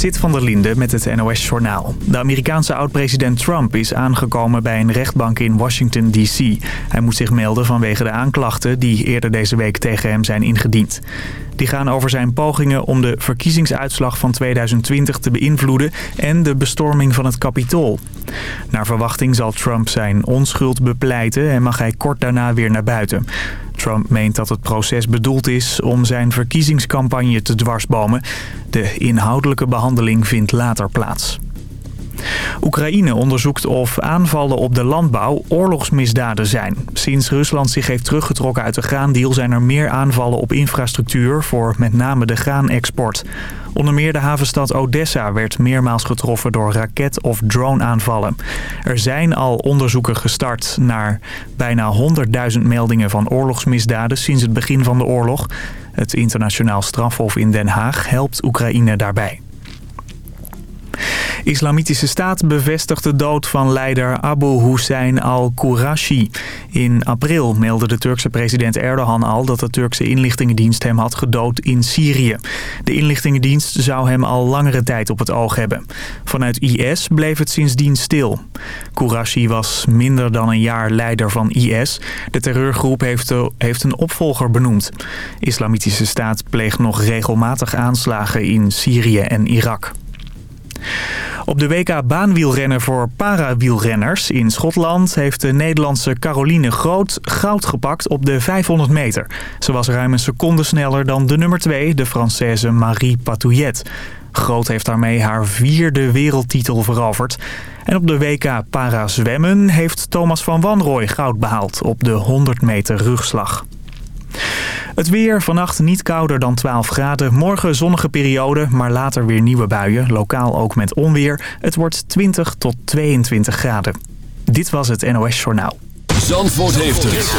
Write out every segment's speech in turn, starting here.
Sit van der Linde met het NOS-journaal. De Amerikaanse oud-president Trump is aangekomen bij een rechtbank in Washington, D.C. Hij moet zich melden vanwege de aanklachten die eerder deze week tegen hem zijn ingediend. Die gaan over zijn pogingen om de verkiezingsuitslag van 2020 te beïnvloeden en de bestorming van het Capitool. Naar verwachting zal Trump zijn onschuld bepleiten en mag hij kort daarna weer naar buiten. Trump meent dat het proces bedoeld is om zijn verkiezingscampagne te dwarsbomen. De inhoudelijke behandeling vindt later plaats. Oekraïne onderzoekt of aanvallen op de landbouw oorlogsmisdaden zijn. Sinds Rusland zich heeft teruggetrokken uit de graandeal zijn er meer aanvallen op infrastructuur voor met name de graanexport. Onder meer de havenstad Odessa werd meermaals getroffen door raket- of drone-aanvallen. Er zijn al onderzoeken gestart naar bijna 100.000 meldingen van oorlogsmisdaden sinds het begin van de oorlog. Het internationaal strafhof in Den Haag helpt Oekraïne daarbij. Islamitische staat bevestigt de dood van leider Abu Hussein al-Qurashi. In april meldde de Turkse president Erdogan al dat de Turkse inlichtingendienst hem had gedood in Syrië. De inlichtingendienst zou hem al langere tijd op het oog hebben. Vanuit IS bleef het sindsdien stil. Qurashi was minder dan een jaar leider van IS. De terreurgroep heeft, heeft een opvolger benoemd. Islamitische staat pleegt nog regelmatig aanslagen in Syrië en Irak. Op de WK baanwielrennen voor parawielrenners in Schotland heeft de Nederlandse Caroline Groot goud gepakt op de 500 meter. Ze was ruim een seconde sneller dan de nummer 2, de Française Marie Patouillet. Groot heeft daarmee haar vierde wereldtitel veroverd. En op de WK para zwemmen heeft Thomas van Wanrooy goud behaald op de 100 meter rugslag. Het weer, vannacht niet kouder dan 12 graden. Morgen zonnige periode, maar later weer nieuwe buien. Lokaal ook met onweer. Het wordt 20 tot 22 graden. Dit was het NOS Journaal. Zandvoort heeft het.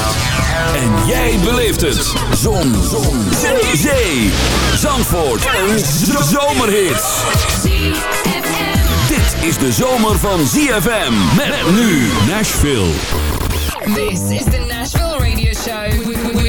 En jij beleeft het. Zon. Zon. Zee. Zee. Zandvoort. Een zomerhit. Dit is de zomer van ZFM. Met nu Nashville. This is the Nashville Radio Show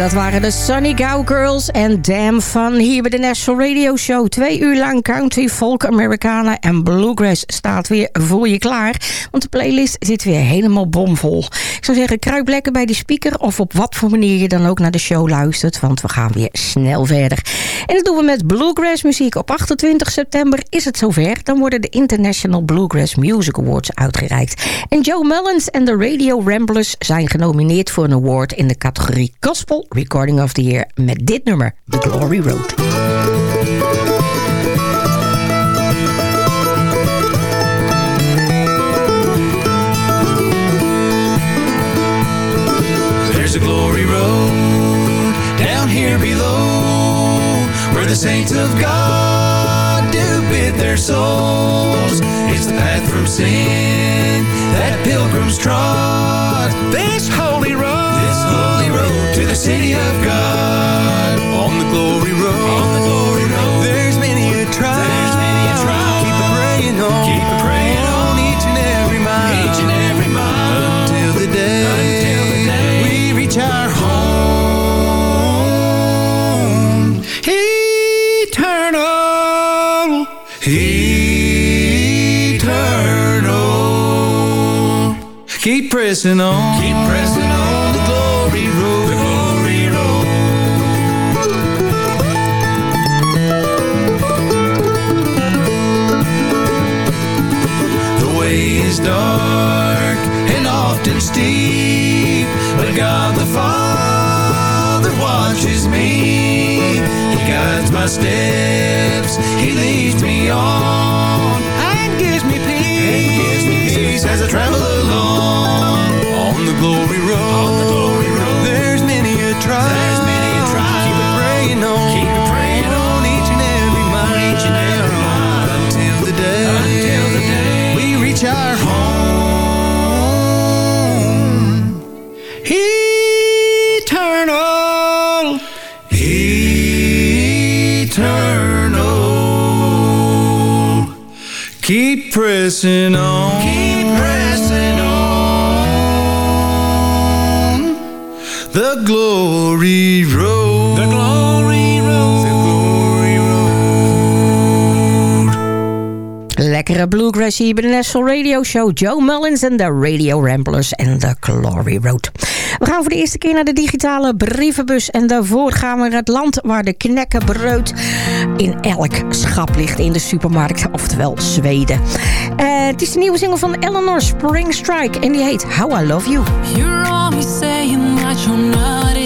Dat waren de Sunny Gow Girls en Damn Fun hier bij de National Radio Show. Twee uur lang country, folk, Americana en bluegrass staat weer voor je klaar. Want de playlist zit weer helemaal bomvol. Ik zou zeggen, kruip bij de speaker of op wat voor manier je dan ook naar de show luistert. Want we gaan weer snel verder. En dat doen we met bluegrass muziek. Op 28 september is het zover. Dan worden de International Bluegrass Music Awards uitgereikt. En Joe Mullins en de Radio Ramblers zijn genomineerd voor een award in de categorie Gospel Recording of the Year met dit nummer, The Glory Road. There's a glory road down here below where the saints of God do bid their souls. It's the path from sin that pilgrims trod. This the city of God. On the glory road, on the glory road. There's many a trial, there's many a trial. Keep it praying on, keep it praying on each and every mile, each and every mile until the day, until the day we reach our home. Eternal, eternal. Keep pressing on, keep pressing on dark and often steep, but God the Father watches me. He guides my steps, He leads me on, and gives me peace, gives me peace as I travel along on the glory road. On the glory road, pressing on. Keep pressing on. The glory road. The glory road. The glory road. Lekkere bluegrass hier bij de Nashville Radio Show. Joe Mullins en de Radio Ramblers en de Glory Road. We gaan voor de eerste keer naar de digitale brievenbus. En daarvoor gaan we naar het land waar de knekkenbreud in elk schap ligt in de supermarkt. Oftewel Zweden. Eh, het is de nieuwe single van Eleanor Springstrike. En die heet How I Love You. You're always saying that you're not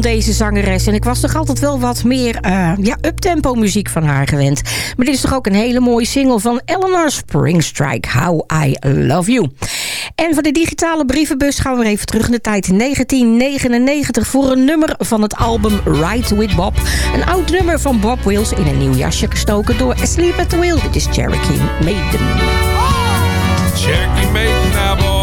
deze zangeres. En ik was toch altijd wel wat meer uh, ja, uptempo muziek van haar gewend. Maar dit is toch ook een hele mooie single van Eleanor Springstrike. How I Love You. En van de digitale brievenbus gaan we even terug in de tijd. 1999 voor een nummer van het album Ride With Bob. Een oud nummer van Bob Wills in een nieuw jasje gestoken door Asleep at the Wheel. Dit is Cherokee Maiden. Cherokee Maiden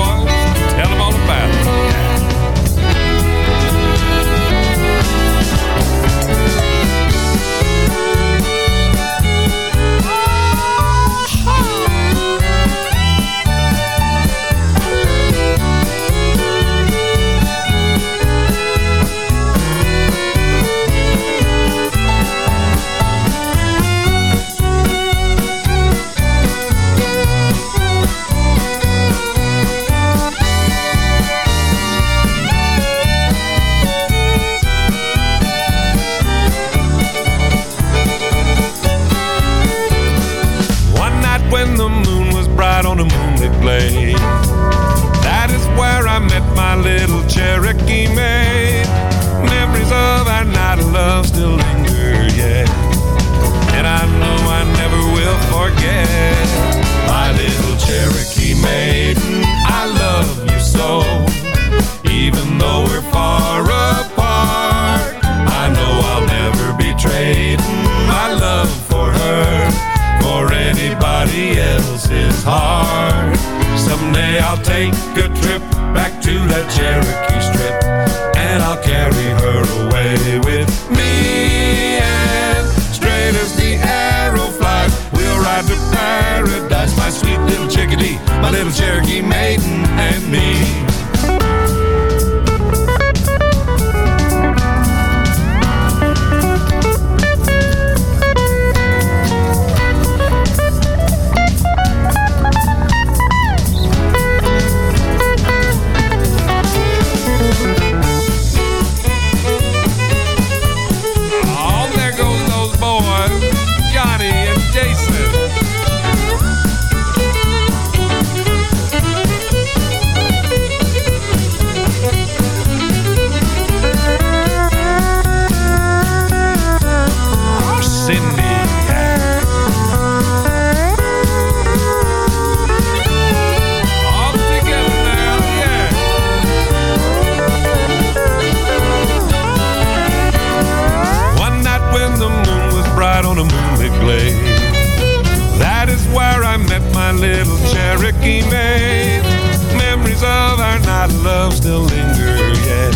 still linger, yeah.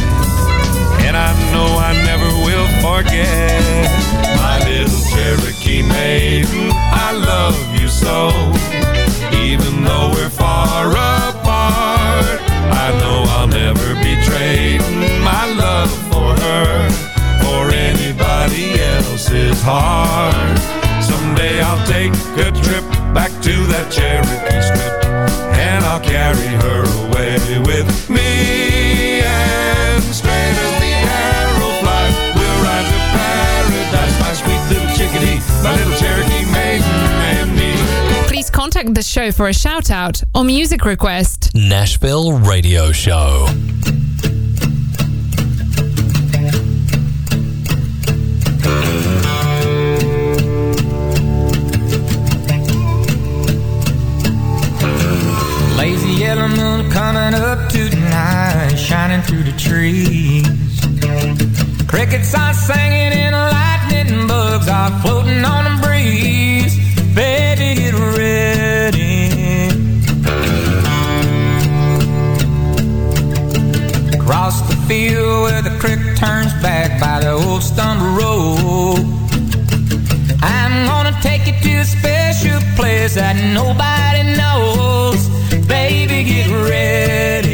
And I know I never will forget my little Cherokee maiden. I love you so, even though we're far apart. I know I'll never be trading my love for her for anybody else's heart. Someday I'll take a trip back to that Cherokee and I'll carry her away with me. And straight as the arrow flies, we'll ride to paradise, my sweet little chickadee, my little Cherokee maiden, and me. Please contact the show for a shout out or music request. Nashville Radio Show. Trees. Crickets are singing and lightning bugs are floating on the breeze. Baby, get ready. Across the field where the creek turns back by the old stumble road. I'm gonna take you to a special place that nobody knows. Baby, get ready.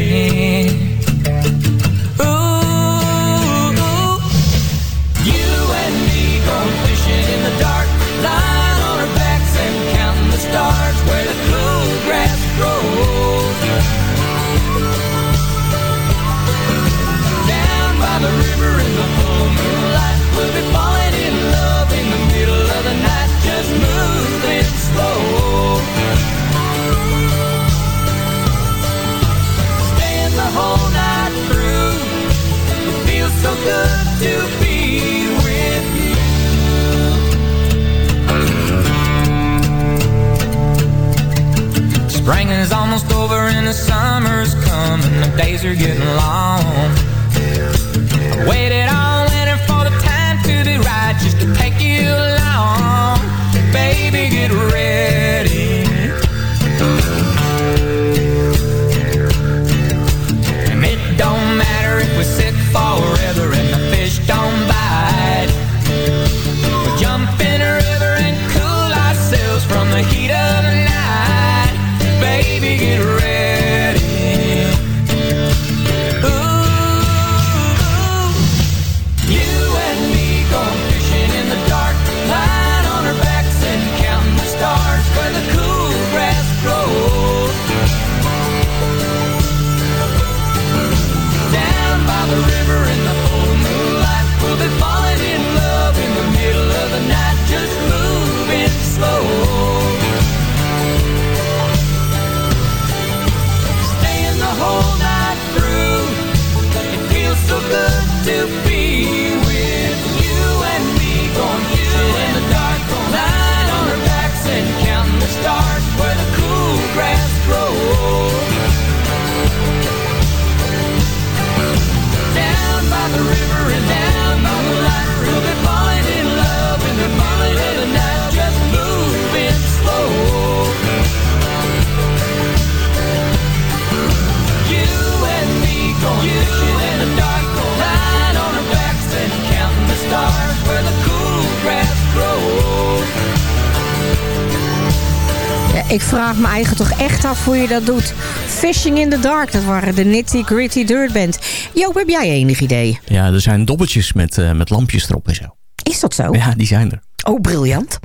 Ik vraag me eigen toch echt af hoe je dat doet. Fishing in the Dark, dat waren de Nitty Gritty Dirt Band. Joop, heb jij enig idee? Ja, er zijn dobbeltjes met, eh, met lampjes erop en zo. Is dat zo? Ja, die zijn er. Oh, briljant.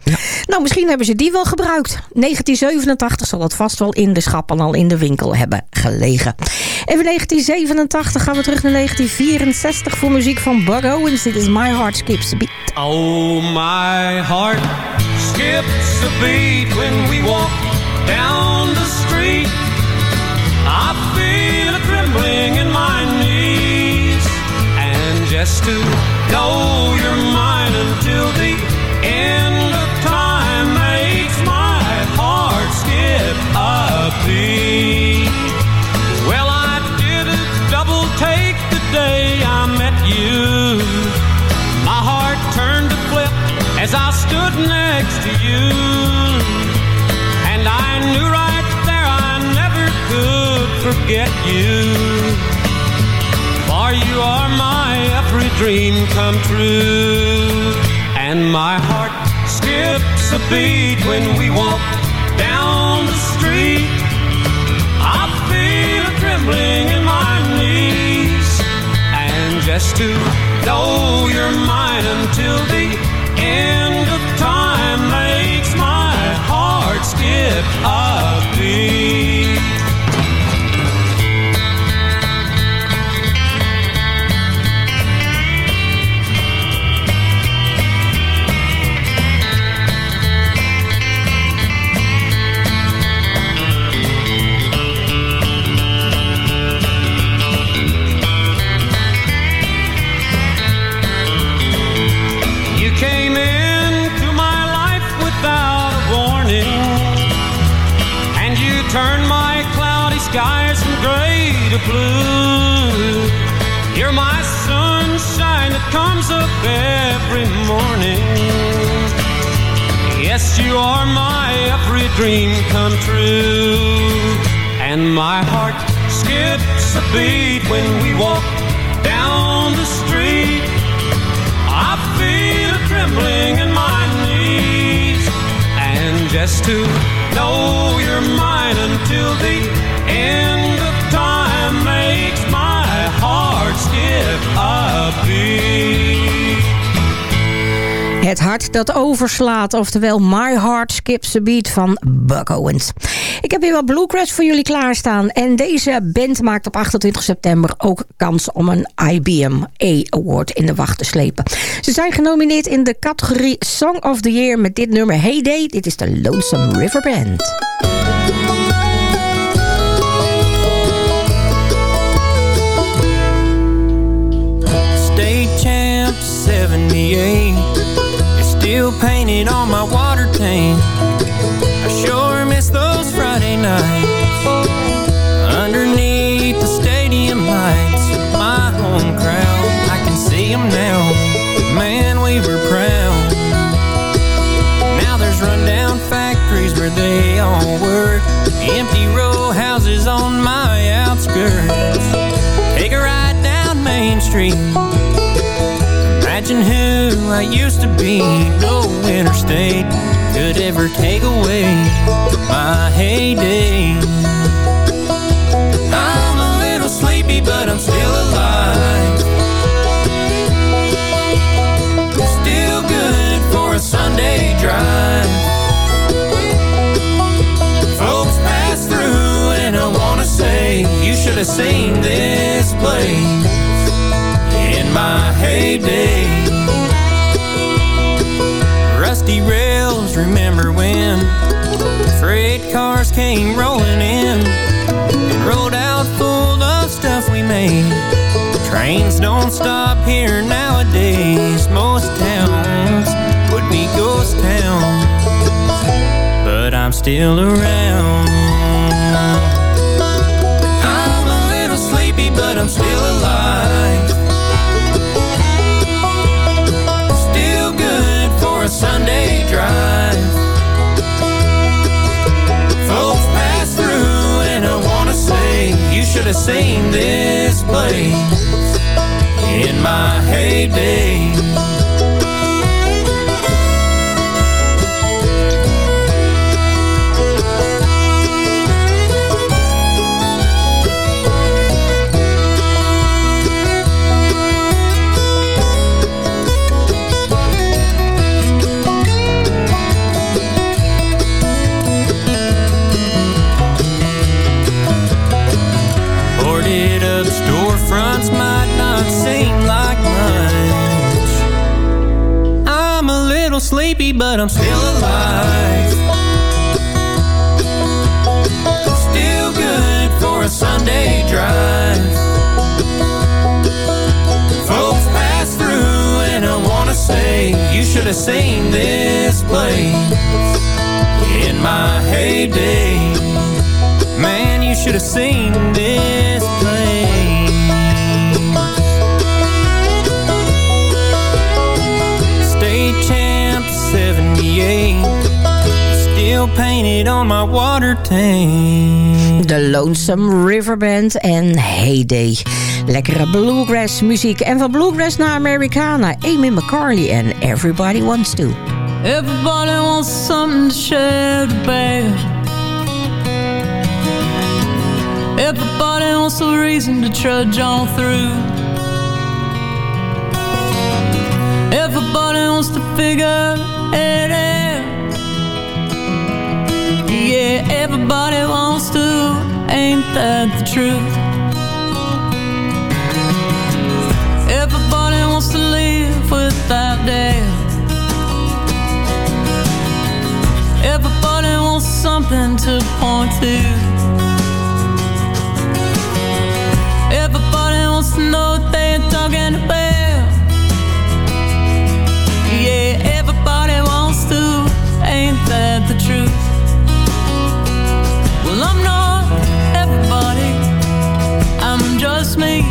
Nou, misschien hebben ze die wel gebruikt. 1987 zal het vast wel in de schappen al in de winkel hebben gelegen. Even 1987 gaan we terug naar 1964 voor muziek van Bug Owens. Dit is My Heart Skips a Beat. Oh, my heart skips a beat when we walk down the street. I feel a trembling in my knees. And just to know you're mine until the end of time makes my heart skip a beat. Well, I did a double take the day I met you. My heart turned to flip as I stood next to you. Forget you. For you are my every dream come true. And my heart skips a beat when we walk down the street. I feel a trembling in my knees. And just to know you're mine until the end of time makes my heart skip a beat. Just to know you're mine until the end of time makes my heart skip a beat. Het hart dat overslaat, oftewel My Heart Skips a Beat van Buck Owens. Ik heb weer wat Bluegrass voor jullie klaarstaan. En deze band maakt op 28 september ook kans om een IBM A Award in de wacht te slepen. Ze zijn genomineerd in de categorie Song of the Year met dit nummer Hey Day. Dit is de Lonesome River Band. State champ 78 is still painted on my water tank. night. Underneath the stadium lights My home crowd I can see them now. Man, we were proud. Now there's rundown factories Where they all work. Empty row houses on my outskirts. Take a ride down Main Street. Imagine who I used to be. No interstate could ever take away my heyday. I'm a little sleepy, but I'm still alive. Still good for a Sunday drive. Folks pass through, and I wanna say you should have seen this place in my heyday. Rusty remember when freight cars came rolling in and rolled out full of stuff we made. Trains don't stop here nowadays. Most towns would be ghost towns, but I'm still around. I'm a little sleepy, but I'm still alive. Have seen this place in my heyday. Sleepy, but I'm still alive. Still good for a Sunday drive. Folks pass through, and I wanna say you should have seen this place in my heyday. Man, you should have seen this painted on my water tank. The Lonesome River Band en Heyday. Lekkere bluegrass muziek. En van bluegrass naar Americana. Amy McCarley en Everybody Wants To. Everybody wants something to share the bed. Everybody wants a reason to trudge on through. Everybody wants to figure it out. Yeah, everybody wants to. Ain't that the truth? Everybody wants to live without death. Everybody wants something to point to. Everybody wants to know what they're talking about. Yeah, everybody wants to. Ain't that the truth? I'm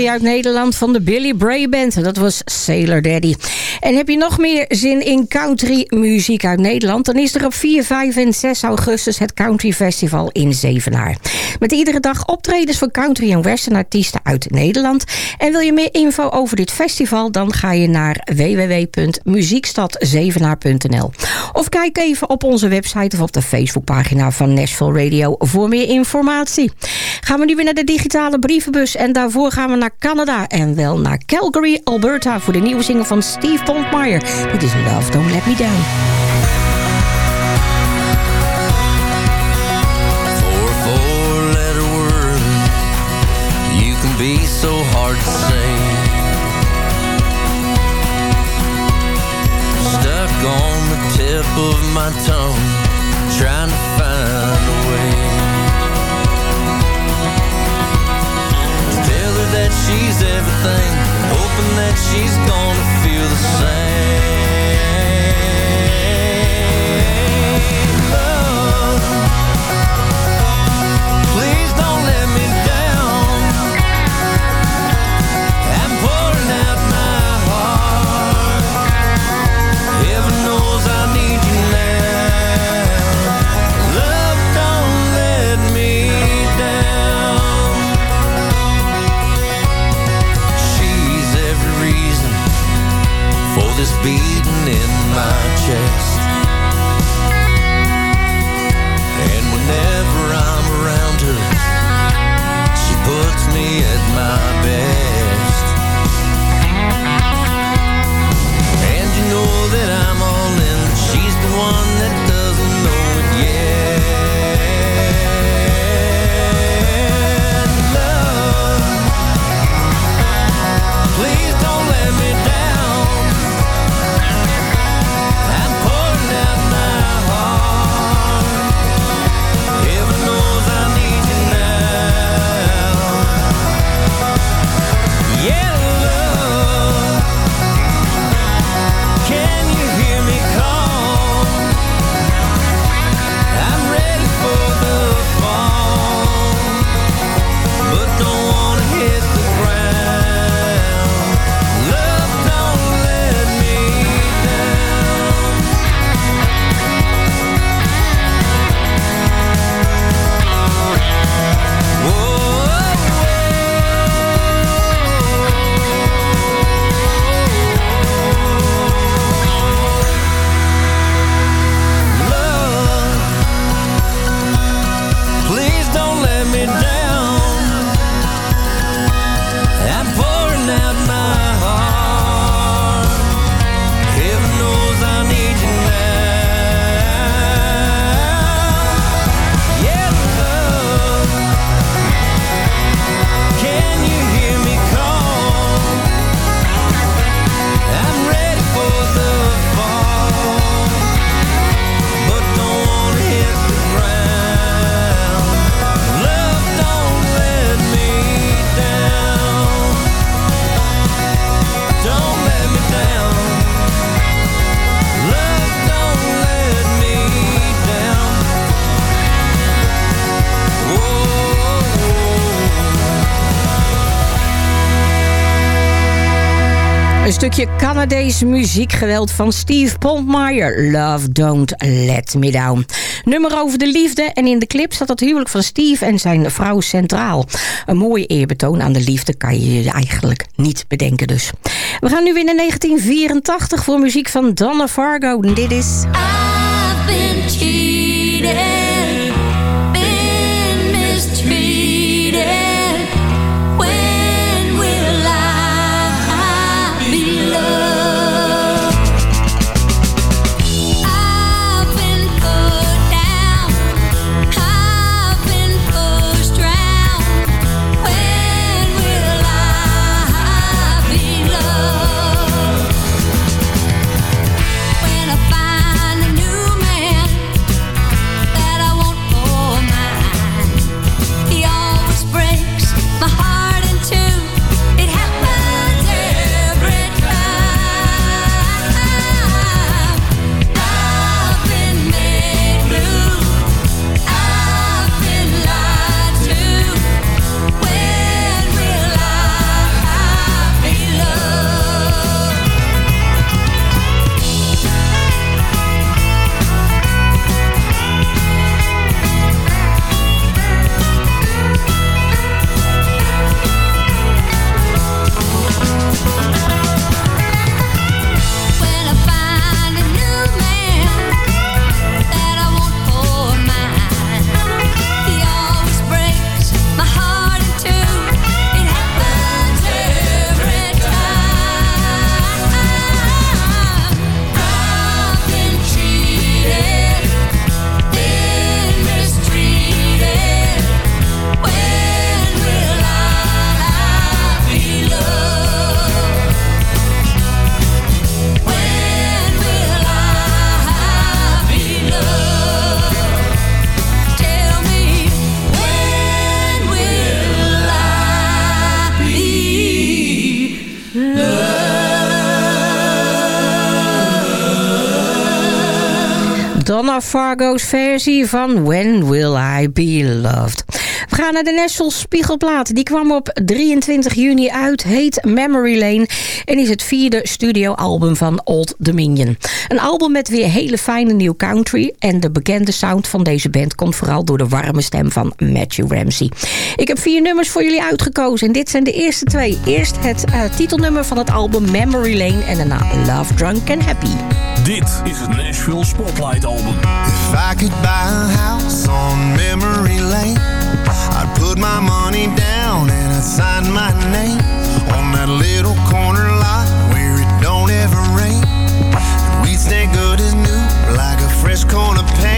Uit Nederland van de Billy Bray Band. Dat was Sailor Daddy. En heb je nog meer zin in country muziek uit Nederland... dan is er op 4, 5 en 6 augustus het Country Festival in Zevenaar. Met iedere dag optredens van country en western artiesten uit Nederland. En wil je meer info over dit festival... dan ga je naar www.muziekstadzevenaar.nl Of kijk even op onze website of op de Facebookpagina van Nashville Radio... voor meer informatie. Gaan we nu weer naar de digitale brievenbus... en daarvoor gaan we naar Canada en wel naar Calgary, Alberta... voor de nieuwe single van Steve Pontmeyer. Dit is Love Don't Let Me Down. Four, four letter word You can be so hard to say. Stuck on the tip of my tongue, trying to find a way. She's everything, hoping that she's gonna feel the same. Stukje Canadees muziekgeweld van Steve Pontmeyer. Love Don't Let Me Down. Nummer over de liefde en in de clip staat het huwelijk van Steve en zijn vrouw centraal. Een mooie eerbetoon aan de liefde kan je je eigenlijk niet bedenken dus. We gaan nu weer naar 1984 voor muziek van Donna Fargo. Dit is... Fargo's versie van When Will I Be Loved. We gaan naar de National Spiegelplaat. Die kwam op 23 juni uit, heet Memory Lane... en is het vierde studioalbum van Old Dominion. Een album met weer hele fijne new country... en de bekende sound van deze band komt vooral door de warme stem van Matthew Ramsey. Ik heb vier nummers voor jullie uitgekozen en dit zijn de eerste twee. Eerst het eh, titelnummer van het album Memory Lane en daarna Love Drunk and Happy. Dit is het Nashville Spotlight album. If I could buy a house on Memory Lane I'd put my money down and I'd sign my name on that little corner lot where it don't ever rain. And we'd stay good as new, like a fresh corner pan.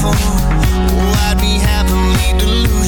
for, oh, I'd be happily delusional.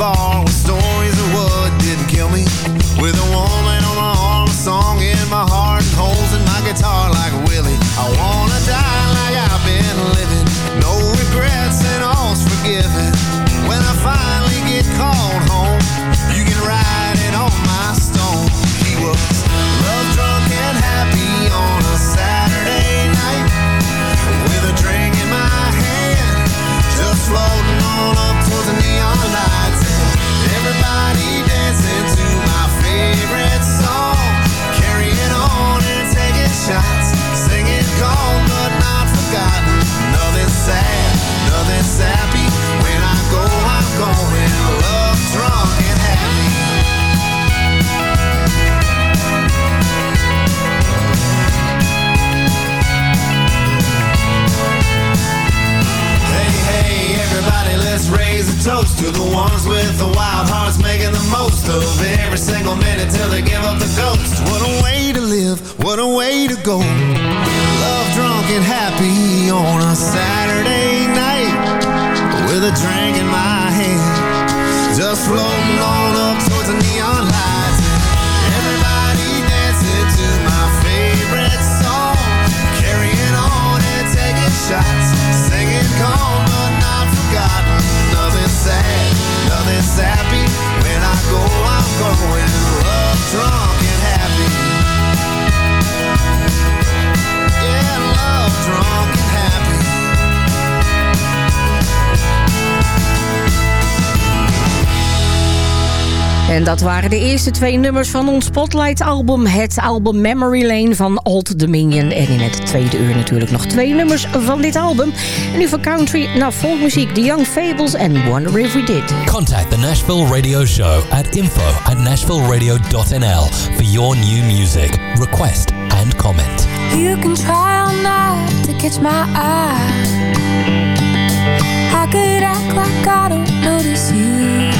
bar En dat waren de eerste twee nummers van ons Spotlight-album. Het album Memory Lane van Old Dominion. En in het tweede uur natuurlijk nog twee nummers van dit album. En nu voor country naar Volkmuziek, The Young Fables en Wonder If We Did. Contact the Nashville Radio Show at info at nashvilleradio.nl for your new music, request and comment. You can try all to catch my eye. I could act like I don't notice you.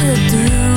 could do.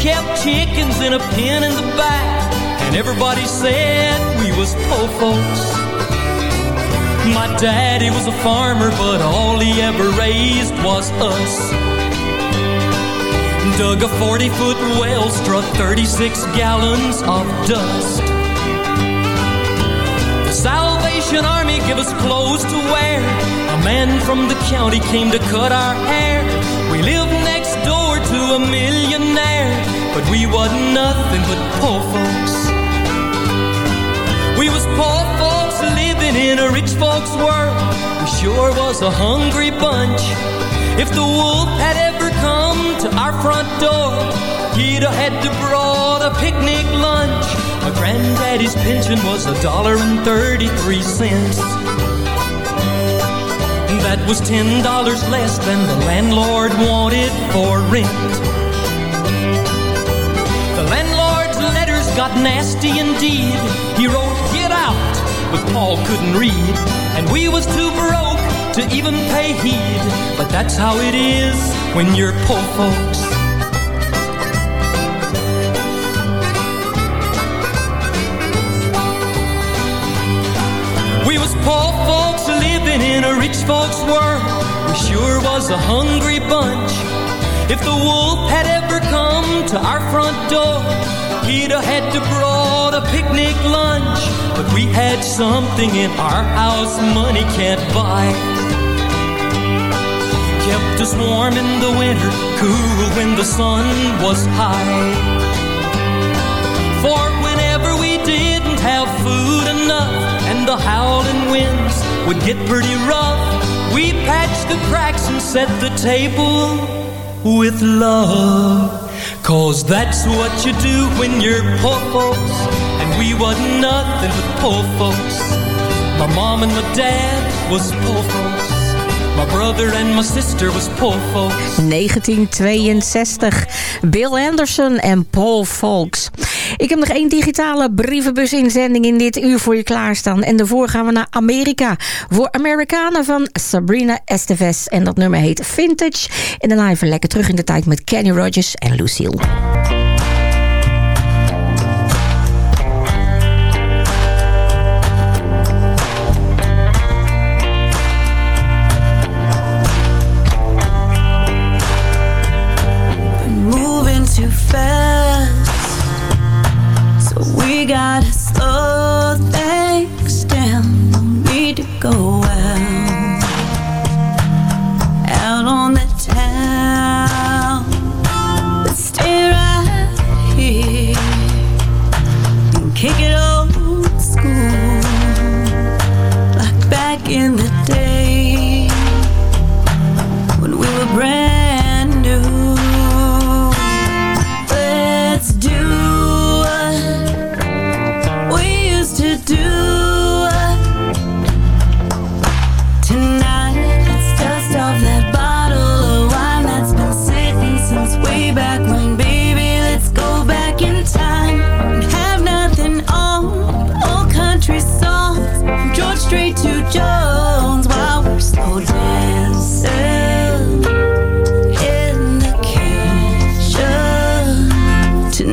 kept chickens in a pen in the back And everybody said we was poor folks. My daddy was a farmer but all he ever raised was us. Dug a 40-foot well, struck 36 gallons of dust. The Salvation Army give us clothes to wear. A man from the county came to cut our hair. But we wasn't nothing but poor folks. We was poor folks living in a rich folks world. We sure was a hungry bunch. If the wolf had ever come to our front door He'd have had to brought a picnic lunch. My granddaddy's pension was a dollar and thirty-three cents. That was ten dollars less than the landlord wanted for rent. Got nasty indeed. He wrote, get out, but Paul couldn't read. And we was too broke to even pay heed. But that's how it is when you're poor folks. We was poor folks living in a rich folks world. We sure was a hungry bunch. If the wolf had ever come to our front door, he'd had to brought a picnic lunch. But we had something in our house money can't buy. Kept us warm in the winter, cool when the sun was high. For whenever we didn't have food enough and the howling winds would get pretty rough, we patched the cracks and set the table with love. Cause that's what you do when you're poor folks. And we wasn't nothing but poor folks. My mom and my dad was poor folks. My brother and my sister was poor folks. 1962. Bill Anderson en Paul Folks. Ik heb nog één digitale brievenbus-inzending in dit uur voor je klaarstaan. En daarvoor gaan we naar Amerika. Voor Amerikanen van Sabrina Estevez. En dat nummer heet Vintage. En daarna even lekker terug in de tijd met Kenny Rogers en Lucille.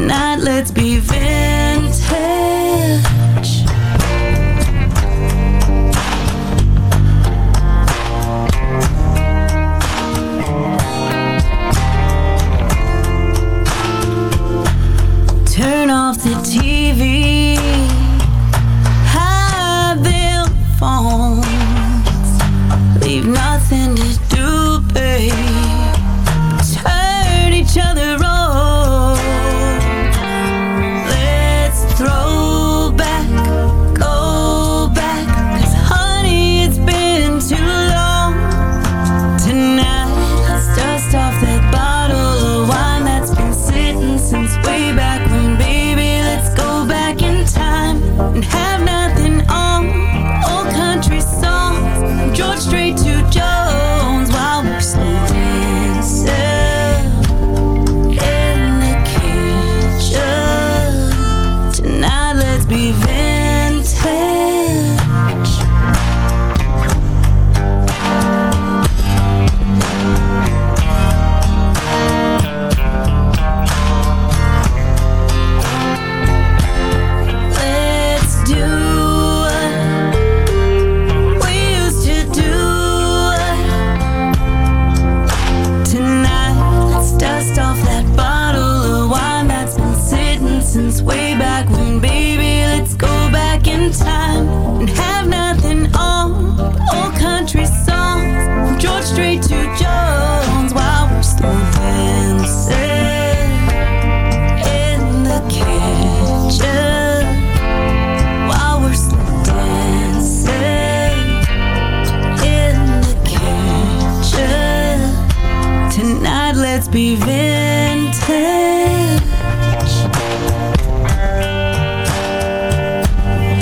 Tonight, let's be vintage.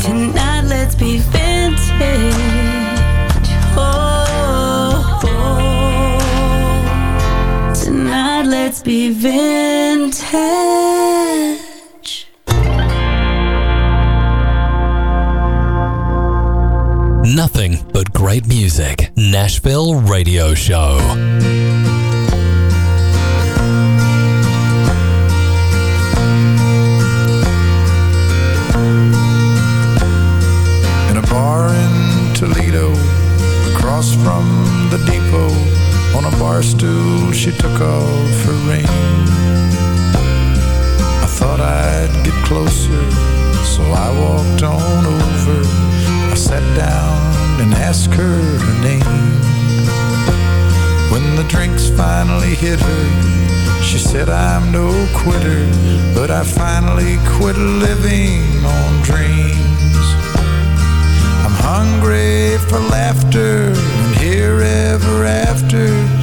Tonight let's be vintage oh. Tonight let's be vintage Nothing but great music. Nashville Radio Show. Bar stool, she took off her ring. I thought I'd get closer, so I walked on over. I sat down and asked her her name. When the drinks finally hit her, she said, I'm no quitter, but I finally quit living on dreams. I'm hungry for laughter and here ever after.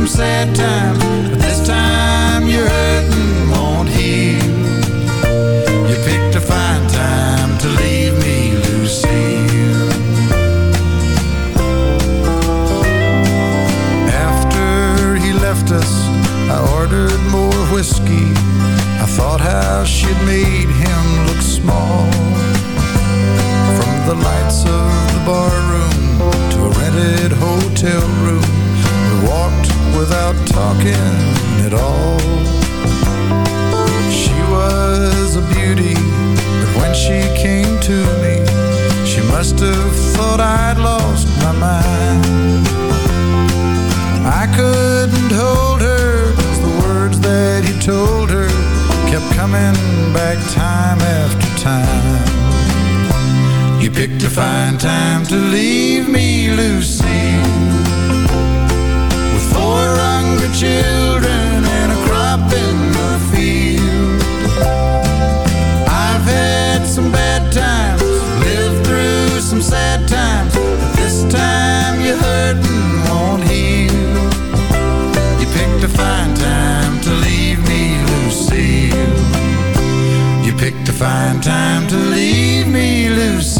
some sad times, without at all. She was a beauty, but when she came to me, she must have thought I'd lost my mind. I couldn't hold her, cause the words that he told her kept coming back time after time. You picked a fine time to leave me, Lucy, children and a crop in the field. I've had some bad times, lived through some sad times, but this time you're hurting won't heal. You picked a fine time to leave me, Lucille. You picked a fine time to leave me, Lucille.